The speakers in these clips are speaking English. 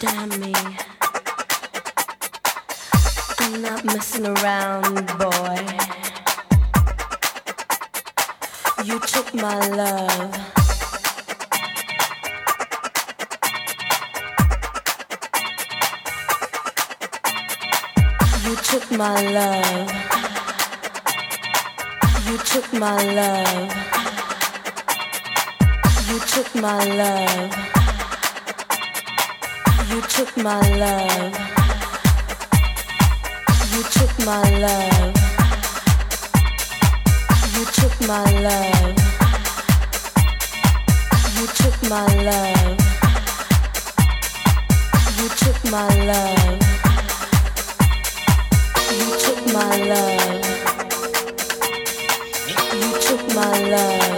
understand me. I'm not messing around, boy. You took my love. You took my love. You took my love. You took my love. You took my love. You took my love. You took my love. You took my love. You took my love. You took my love. You took my love.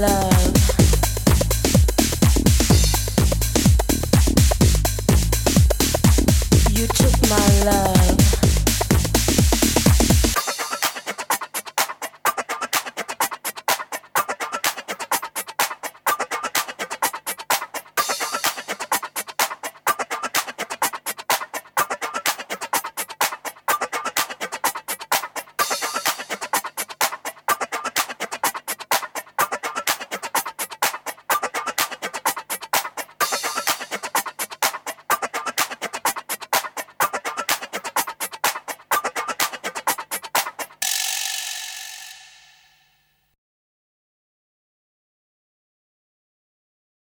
love. You took my love.